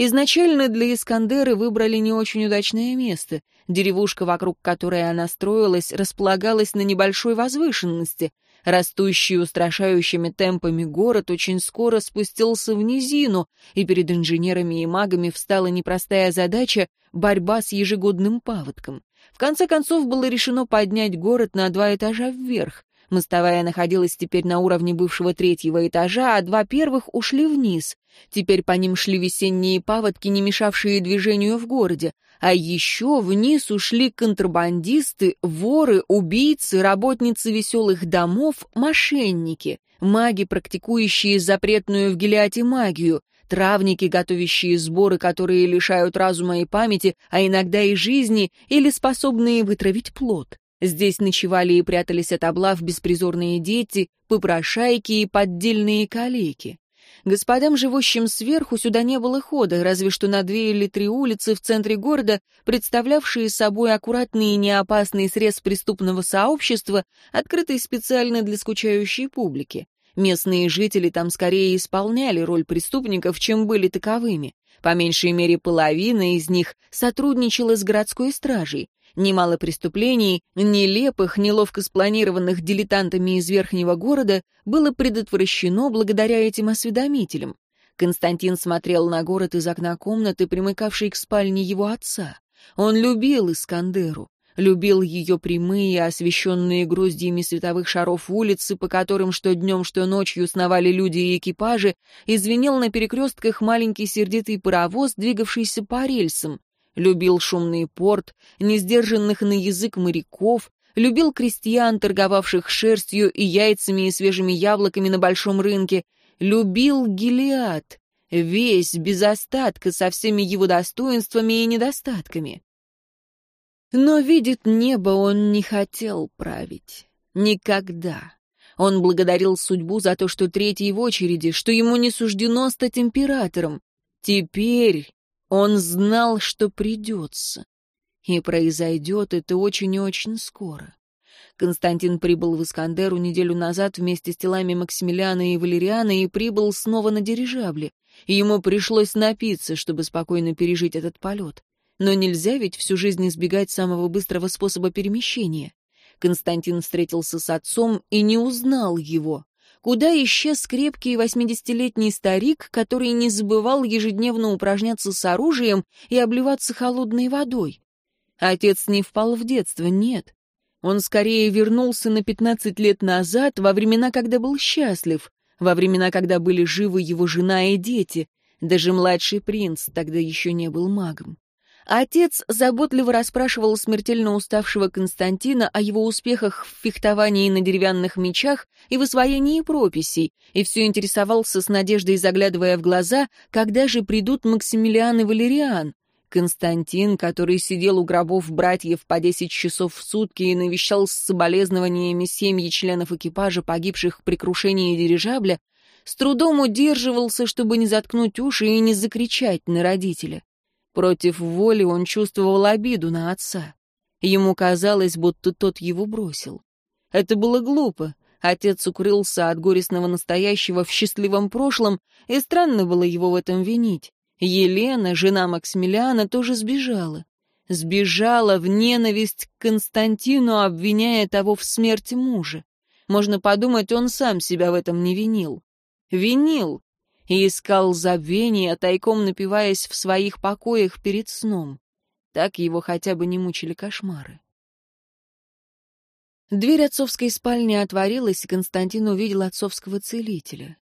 S1: Изначально для Искандеры выбрали не очень удачное место. Деревушка, вокруг которой она строилась, располагалась на небольшой возвышенности. Растущий устрашающими темпами город очень скоро спустился в низину, и перед инженерами и магами встала непростая задача — борьба с ежегодным паводком. В конце концов было решено поднять город на два этажа вверх. Мостовая находилась теперь на уровне бывшего третьего этажа, а два первых ушли вниз. Теперь по ним шли весенние паводки, не мешавшие движению в городе. А еще вниз ушли контрабандисты, воры, убийцы, работницы веселых домов, мошенники, маги, практикующие запретную в Гелиате магию, травники, готовящие сборы, которые лишают разума и памяти, а иногда и жизни, или способные вытравить плод. Здесь ночевали и прятались от облав беспризорные дети, попрошайки и поддельные калеки. Господам, живущим сверху, сюда не было хода, разве что на две или три улицы в центре города, представлявшие собой аккуратный и неопасный срез преступного сообщества, открытый специально для скучающей публики. Местные жители там скорее исполняли роль преступников, чем были таковыми. По меньшей мере половина из них сотрудничала с городской стражей. Немало преступлений, нелепых, неловко спланированных дилетантами из верхнего города, было предотвращено благодаря этим осведомителям. Константин смотрел на город из окна комнаты, примыкавшей к спальне его отца. Он любил Искандеру, любил ее прямые, освещенные груздьями световых шаров улицы, по которым что днем, что ночью сновали люди и экипажи, и звенел на перекрестках маленький сердитый паровоз, двигавшийся по рельсам, любил шумный порт, несдержанных на язык моряков, любил крестьян, торговавших шерстью и яйцами и свежими яблоками на большом рынке, любил Гелиад, весь, без остатка, со всеми его достоинствами и недостатками. Но видит небо, он не хотел править. Никогда. Он благодарил судьбу за то, что третий в очереди, что ему не суждено стать императором. Теперь он знал, что придется. И произойдет это очень и очень скоро. Константин прибыл в Искандеру неделю назад вместе с телами Максимилиана и Валериана и прибыл снова на дирижабле. Ему пришлось напиться, чтобы спокойно пережить этот полет. Но нельзя ведь всю жизнь избегать самого быстрого способа перемещения. Константин встретился с отцом и не узнал его. Куда исчез крепкий восьмидесятилетний старик, который не забывал ежедневно упражняться с оружием и обливаться холодной водой? Отец не впал в детство, нет. Он скорее вернулся на пятнадцать лет назад, во времена, когда был счастлив, во времена, когда были живы его жена и дети. Даже младший принц тогда еще не был магом. Отец заботливо расспрашивал смертельно уставшего Константина о его успехах в фехтовании на деревянных мечах и в освоении прописей, и все интересовался с надеждой, заглядывая в глаза, когда же придут Максимилиан и Валериан. Константин, который сидел у гробов братьев по десять часов в сутки и навещал с соболезнованиями семьи членов экипажа, погибших при крушении дирижабля, с трудом удерживался, чтобы не заткнуть уши и не закричать на родителя. Против воли он чувствовал обиду на отца. Ему казалось, будто тот его бросил. Это было глупо. Отец укрылся от горестного настоящего в счастливом прошлом, и странно было его в этом винить. Елена, жена Максимилиана, тоже сбежала. Сбежала в ненависть к Константину, обвиняя того в смерти мужа. Можно подумать, он сам себя в этом не винил. Винил, и искал забвения, тайком напиваясь в своих покоях перед сном. Так его хотя бы не мучили кошмары. Дверь отцовской спальни отворилась, и Константин увидел отцовского целителя.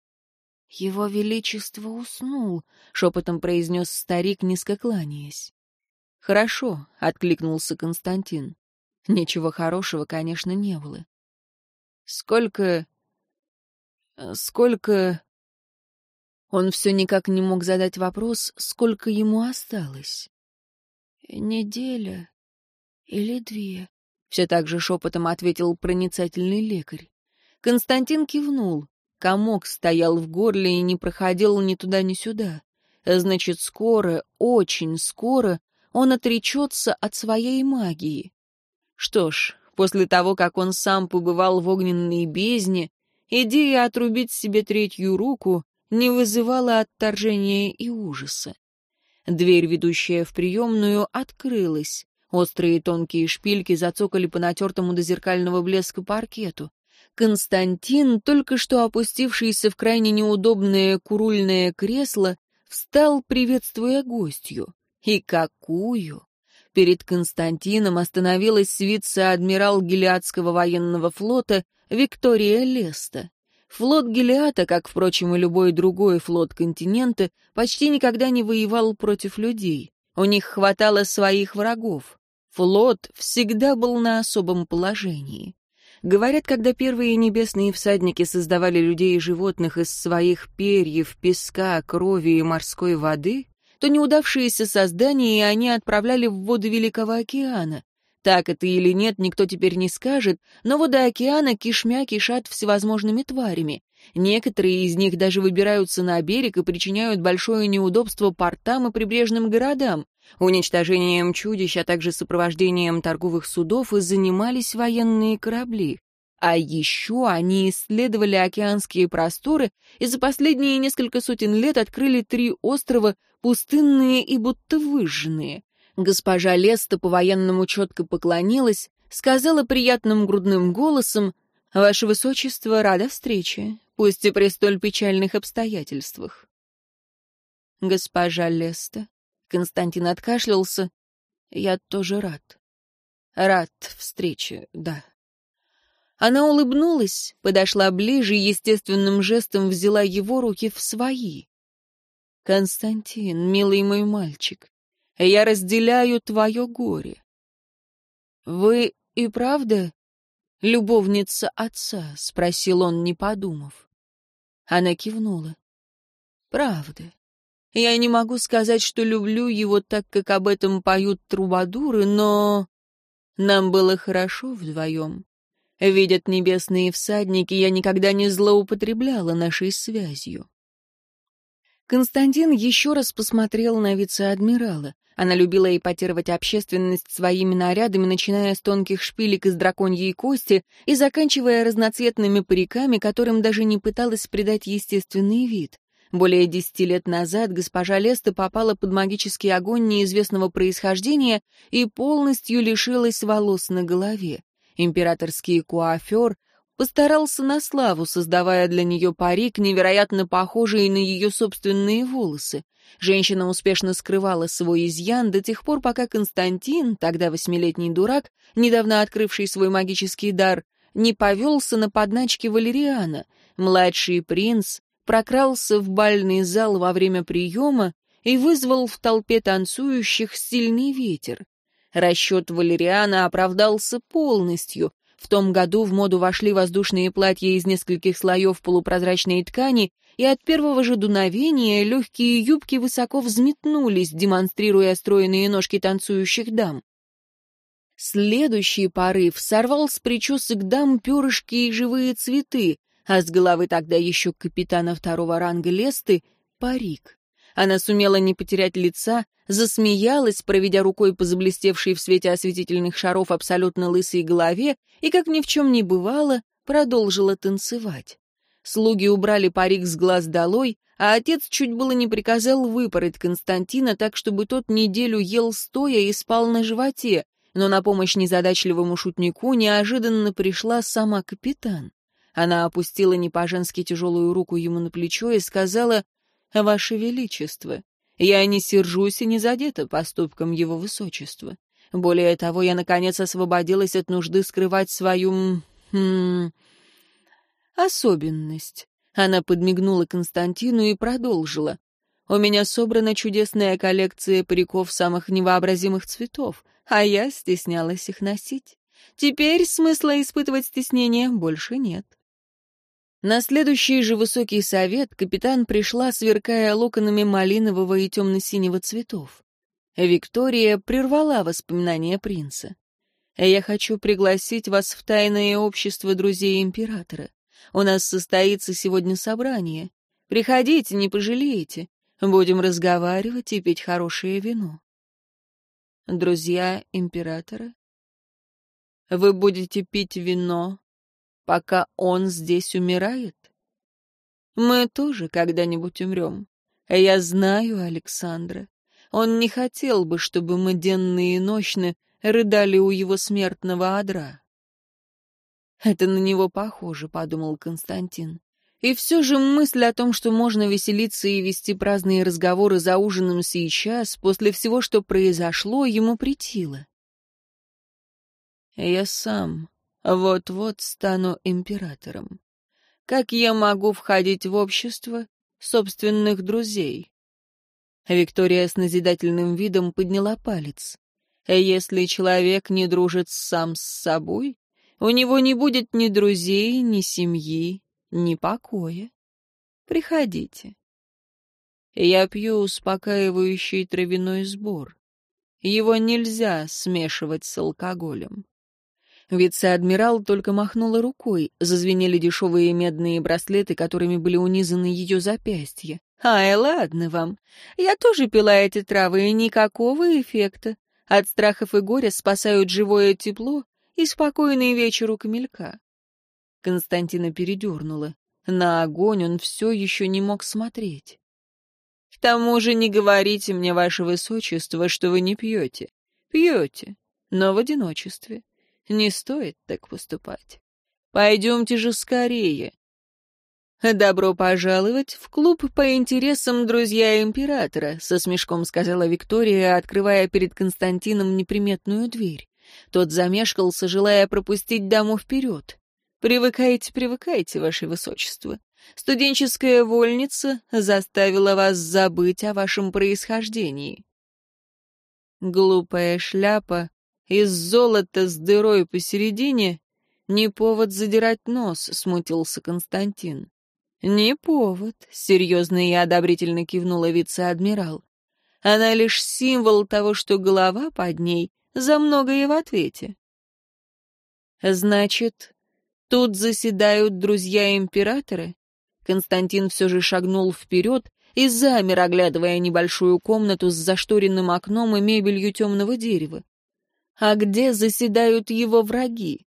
S1: «Его Величество уснул», — шепотом произнес старик, низко кланяясь. «Хорошо», — откликнулся Константин. Ничего хорошего, конечно, не было. «Сколько... сколько...» Он все никак не мог задать вопрос, сколько ему осталось. «Неделя или две», — все так же шепотом ответил проницательный лекарь. Константин кивнул. Комок стоял в горле и не проходил ни туда, ни сюда. Значит, скоро, очень скоро он отречется от своей магии. Что ж, после того, как он сам побывал в огненной бездне, идея отрубить себе третью руку не вызывала отторжения и ужаса. Дверь, ведущая в приемную, открылась. Острые тонкие шпильки зацокали по натертому до зеркального блеска паркету. Константин, только что опустившийся в крайне неудобное курульное кресло, встал, приветствуя гостью. И какую! Перед Константином остановилась вице-адмирал Гелиадского военного флота Виктория Леста. Флот Гелиата, как, впрочем, и любой другой флот континента, почти никогда не воевал против людей. У них хватало своих врагов. Флот всегда был на особом положении. Говорят, когда первые небесные всадники создавали людей и животных из своих перьев, песка, крови и морской воды, то неудавшиеся создания они отправляли в воды Великого океана, так это или нет, никто теперь не скажет, но воды океана кишмя кишат всевозможными тварями. Некоторые из них даже выбираются на берег и причиняют большое неудобство портам и прибрежным городам. Уничтожением чудищ, а также сопровождением торговых судов и занимались военные корабли. А еще они исследовали океанские просторы и за последние несколько сотен лет открыли три острова, пустынные и будто выжженные. Госпожа Леста по-военному четко поклонилась, сказала приятным грудным голосом «Ваше Высочество, рада встрече, пусть и при столь печальных обстоятельствах». «Госпожа Леста», — Константин откашлялся, — «я тоже рад. Рад встрече, да». Она улыбнулась, подошла ближе и естественным жестом взяла его руки в свои. «Константин, милый мой мальчик, я разделяю твое горе. Вы и правда любовница отца? Спросил он, не подумав. Она кивнула. Правда. Я не могу сказать, что люблю его так, как об этом поют трубадуры, но... Нам было хорошо вдвоем. Видят небесные всадники, я никогда не злоупотребляла нашей связью. Константин еще раз посмотрел на вице-адмирала. Она любила эпатировать общественность своими нарядами, начиная с тонких шпилек из драконьей кости и заканчивая разноцветными париками, которым даже не пыталась придать естественный вид. Более десяти лет назад госпожа Леста попала под магический огонь неизвестного происхождения и полностью лишилась волос на голове. Императорский куафер Постарался на славу, создавая для нее парик, невероятно похожий на ее собственные волосы. Женщина успешно скрывала свой изъян до тех пор, пока Константин, тогда восьмилетний дурак, недавно открывший свой магический дар, не повелся на подначки Валериана. Младший принц прокрался в бальный зал во время приема и вызвал в толпе танцующих сильный ветер. Расчет Валериана оправдался полностью. В том году в моду вошли воздушные платья из нескольких слоев полупрозрачной ткани, и от первого же дуновения легкие юбки высоко взметнулись, демонстрируя стройные ножки танцующих дам. Следующий порыв сорвал с причесок дам перышки и живые цветы, а с головы тогда еще капитана второго ранга Лесты — парик. Она сумела не потерять лица, засмеялась, проведя рукой по заблестевшей в свете осветительных шаров абсолютно лысой голове, и, как ни в чем не бывало, продолжила танцевать. Слуги убрали парик с глаз долой, а отец чуть было не приказал выпороть Константина так, чтобы тот неделю ел стоя и спал на животе, но на помощь незадачливому шутнику неожиданно пришла сама капитан. Она опустила не по-женски тяжелую руку ему на плечо и сказала «Ваше Величество, я не сержусь и не задета поступком его высочества. Более того, я, наконец, освободилась от нужды скрывать свою... Хм, особенность». Она подмигнула Константину и продолжила. «У меня собрана чудесная коллекция париков самых невообразимых цветов, а я стеснялась их носить. Теперь смысла испытывать стеснение больше нет». На следующий же высокий совет капитан пришла, сверкая локонами малинового и темно-синего цветов. Виктория прервала воспоминания принца. «Я хочу пригласить вас в тайное общество друзей императора. У нас состоится сегодня собрание. Приходите, не пожалеете. Будем разговаривать и пить хорошее вино». «Друзья императора?» «Вы будете пить вино пока он здесь умирает? Мы тоже когда-нибудь умрем. Я знаю Александра. Он не хотел бы, чтобы мы денно и ночно рыдали у его смертного одра. Это на него похоже, — подумал Константин. И все же мысль о том, что можно веселиться и вести праздные разговоры за ужином сейчас, после всего, что произошло, ему притила. Я сам вот-вот стану императором. Как я могу входить в общество собственных друзей? Виктория с назидательным видом подняла палец. Если человек не дружит сам с собой, у него не будет ни друзей, ни семьи, ни покоя. Приходите. Я пью успокаивающий травяной сбор. Его нельзя смешивать с алкоголем. Вице-адмирал только махнула рукой, зазвенели дешевые медные браслеты, которыми были унизаны ее запястья. «Ай, ладно вам. Я тоже пила эти травы, и никакого эффекта. От страхов и горя спасают живое тепло и спокойный вечер у камелька». Константина передернула. На огонь он все еще не мог смотреть. «К тому же не говорите мне, ваше высочество, что вы не пьете. Пьете, но в одиночестве. Не стоит так поступать. Пойдемте же скорее. «Добро пожаловать в клуб по интересам друзья императора», — со смешком сказала Виктория, открывая перед Константином неприметную дверь. Тот замешкался, желая пропустить даму вперед. «Привыкайте, привыкайте, ваше высочество. Студенческая вольница заставила вас забыть о вашем происхождении». Глупая шляпа из золота с дырой посередине не повод задирать нос, смутился Константин. Не повод, серьезно и одобрительно кивнула вице-адмирал. Она лишь символ того, что голова под ней за многое в ответе. Значит, тут заседают друзья императора? Константин все же шагнул вперед и замер, оглядывая небольшую комнату с зашторенным окном и мебелью темного дерева. А где заседают его враги?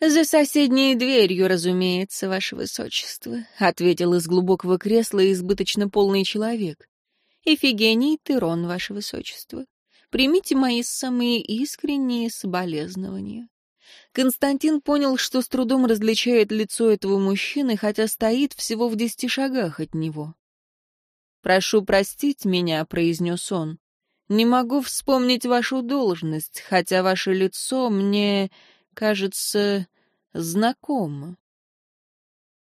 S1: «За соседней дверью, разумеется, ваше высочество», — ответил из глубокого кресла избыточно полный человек. «Ифигений Тырон, ваше высочество, примите мои самые искренние соболезнования. Константин понял, что с трудом различает лицо этого мужчины, хотя стоит всего в десяти шагах от него. «Прошу простить меня», — произнес он. «Не могу вспомнить вашу должность, хотя ваше лицо мне, кажется, знакомо».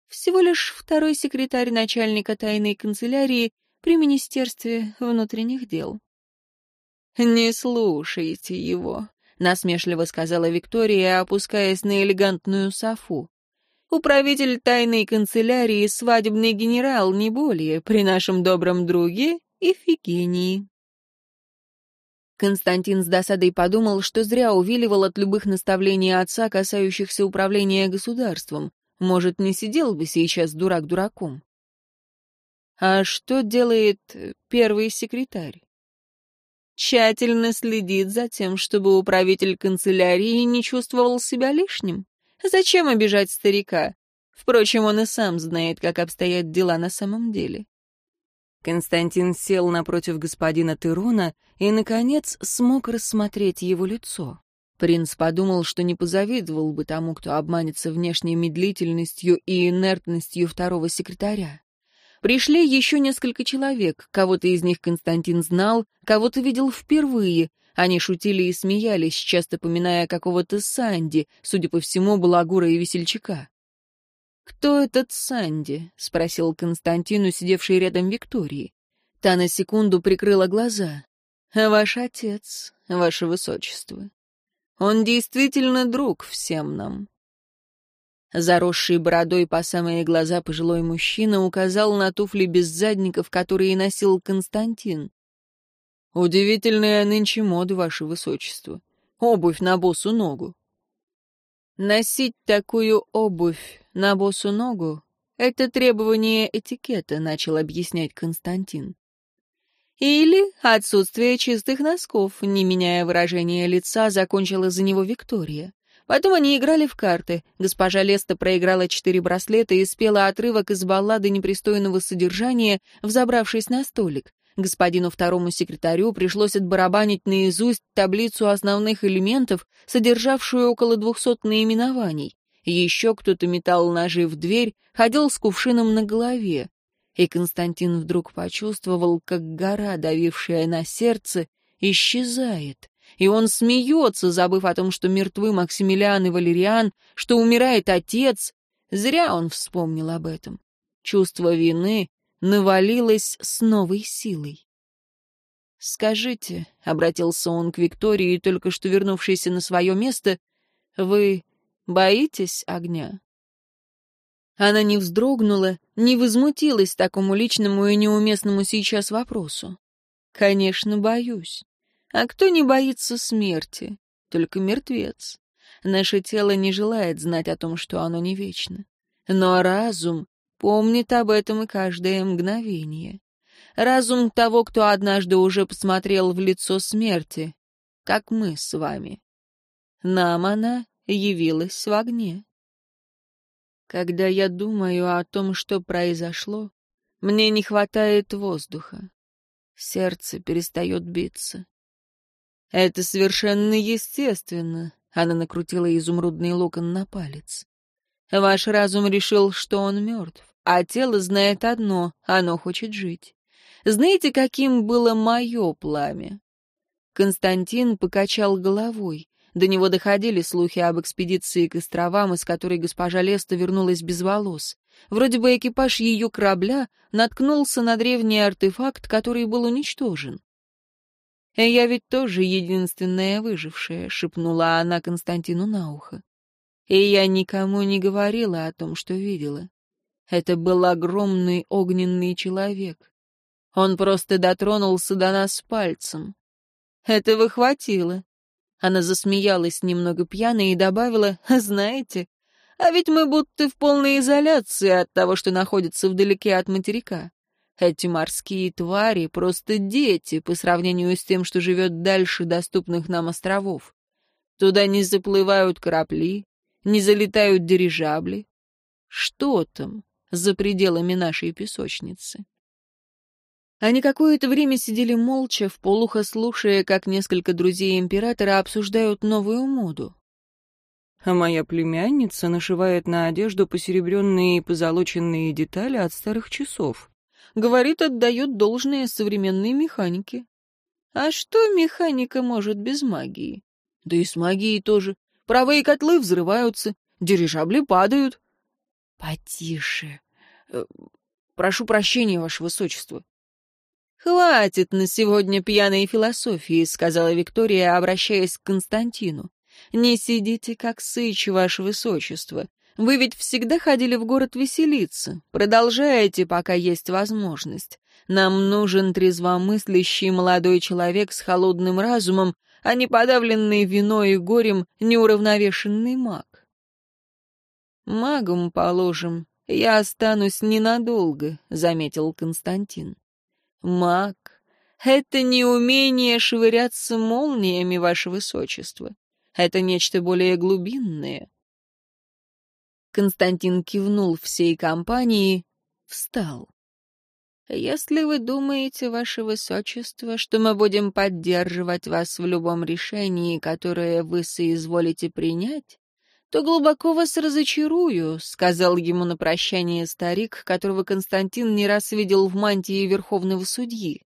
S1: Всего лишь второй секретарь начальника тайной канцелярии при Министерстве внутренних дел. «Не слушайте его», — насмешливо сказала Виктория, опускаясь на элегантную софу. «Управитель тайной канцелярии — свадебный генерал, не более, при нашем добром друге Ифигении». Константин с досадой подумал, что зря увиливал от любых наставлений отца, касающихся управления государством. Может, не сидел бы сейчас дурак дураком. А что делает первый секретарь? Тщательно следит за тем, чтобы управитель канцелярии не чувствовал себя лишним. Зачем обижать старика? Впрочем, он и сам знает, как обстоят дела на самом деле. Константин сел напротив господина Тырона и, наконец, смог рассмотреть его лицо. Принц подумал, что не позавидовал бы тому, кто обманется внешней медлительностью и инертностью второго секретаря. Пришли еще несколько человек, кого-то из них Константин знал, кого-то видел впервые. Они шутили и смеялись, часто поминая какого-то Санди, судя по всему, балагура и весельчака. «Кто этот Санди?» — спросил Константину, сидевший рядом Виктории. Та на секунду прикрыла глаза. «Ваш отец, ваше высочество. Он действительно друг всем нам. Заросший бородой по самые глаза пожилой мужчина указал на туфли без задников, которые носил Константин. «Удивительная нынче мода, ваше высочество. Обувь на босу ногу». «Носить такую обувь на босу ногу — это требование этикета», — начал объяснять Константин. «Или отсутствие чистых носков», — не меняя выражения лица, закончила за него Виктория. Потом они играли в карты. Госпожа Леста проиграла четыре браслета и спела отрывок из баллады непристойного содержания, взобравшись на столик. Господину второму секретарю пришлось отбарабанить наизусть таблицу основных элементов, содержавшую около двухсот наименований. Еще кто-то метал ножи в дверь, ходил с кувшином на голове. И Константин вдруг почувствовал, как гора, давившая на сердце, исчезает и он смеется, забыв о том, что мертвы Максимилиан и Валериан, что умирает отец. Зря он вспомнил об этом. Чувство вины навалилось с новой силой. «Скажите», — обратился он к Виктории, только что вернувшейся на свое место, — «вы боитесь огня?» Она не вздрогнула, не возмутилась такому личному и неуместному сейчас вопросу. «Конечно, боюсь. А кто не боится смерти? Только мертвец. Наше тело не желает знать о том, что оно не вечно. Но разум помнит об этом каждое мгновение. Разум того, кто однажды уже посмотрел в лицо смерти, как мы с вами. Нам она явилась в огне. Когда я думаю о том, что произошло, мне не хватает воздуха. Сердце перестает биться. «Это совершенно естественно», — она накрутила изумрудный локон на палец. «Ваш разум решил, что он мертв, а тело знает одно — оно хочет жить. Знаете, каким было мое пламя?» Константин покачал головой. До него доходили слухи об экспедиции к островам, из которой госпожа Леста вернулась без волос. Вроде бы экипаж ее корабля наткнулся на древний артефакт, который был уничтожен. «Я ведь тоже единственная выжившая», — шепнула она Константину на ухо. «И я никому не говорила о том, что видела. Это был огромный огненный человек. Он просто дотронулся до нас пальцем. Этого хватило». Она засмеялась немного пьяно и добавила, «Знаете, а ведь мы будто в полной изоляции от того, что находится вдалеке от материка. Эти морские твари — просто дети по сравнению с тем, что живет дальше доступных нам островов. Туда не заплывают корабли, не залетают дирижабли. Что там за пределами нашей песочницы? Они какое-то время сидели молча, в полухо слушая, как несколько друзей императора обсуждают новую моду. а моя племянница нашивает на одежду посеребренные и позолоченные детали от старых часов. Говорит, отдает должное современной механике. А что механика может без магии? Да и с магией тоже. Правые котлы взрываются, дирижабли падают. Потише. Э, прошу прощения, ваше высочество. «Хватит на сегодня пьяной философии», — сказала Виктория, обращаясь к Константину. «Не сидите, как сыч, ваше высочество. Вы ведь всегда ходили в город веселиться. Продолжайте, пока есть возможность. Нам нужен трезвомыслящий молодой человек с холодным разумом, а не подавленный виной и горем неуравновешенный маг. «Магом, положим, я останусь ненадолго», — заметил Константин. «Маг — это не умение швыряться молниями, ваше высочество. Это нечто более глубинное». Константин кивнул всей компании, встал. «Если вы думаете, ваше высочество, что мы будем поддерживать вас в любом решении, которое вы соизволите принять, то глубоко вас разочарую», — сказал ему на прощание старик, которого Константин не раз видел в мантии верховного судьи.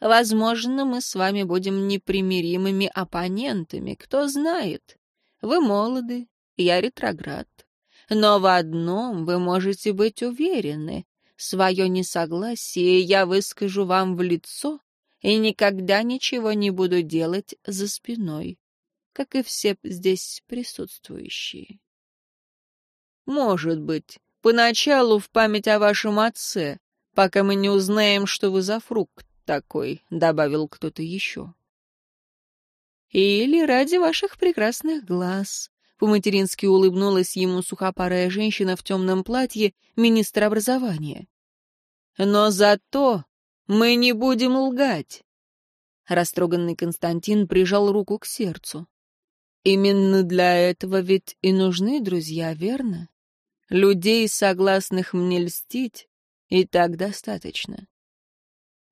S1: «Возможно, мы с вами будем непримиримыми оппонентами, кто знает. Вы молоды, я ретроград. Но в одном вы можете быть уверены. Свое несогласие я выскажу вам в лицо и никогда ничего не буду делать за спиной, как и все здесь присутствующие. Может быть, поначалу в память о вашем отце, пока мы не узнаем, что вы за фрукт такой, — добавил кто-то еще. Или ради ваших прекрасных глаз, по-матерински улыбнулась ему сухопарая женщина в темном платье, министр образования. «Но зато мы не будем лгать!» Растроганный Константин прижал руку к сердцу. «Именно для этого ведь и нужны друзья, верно? Людей, согласных мне льстить, и так достаточно».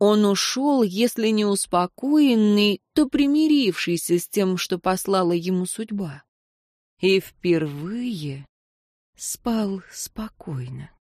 S1: Он ушел, если не успокоенный, то примирившийся с тем, что послала ему судьба и впервые спал спокойно.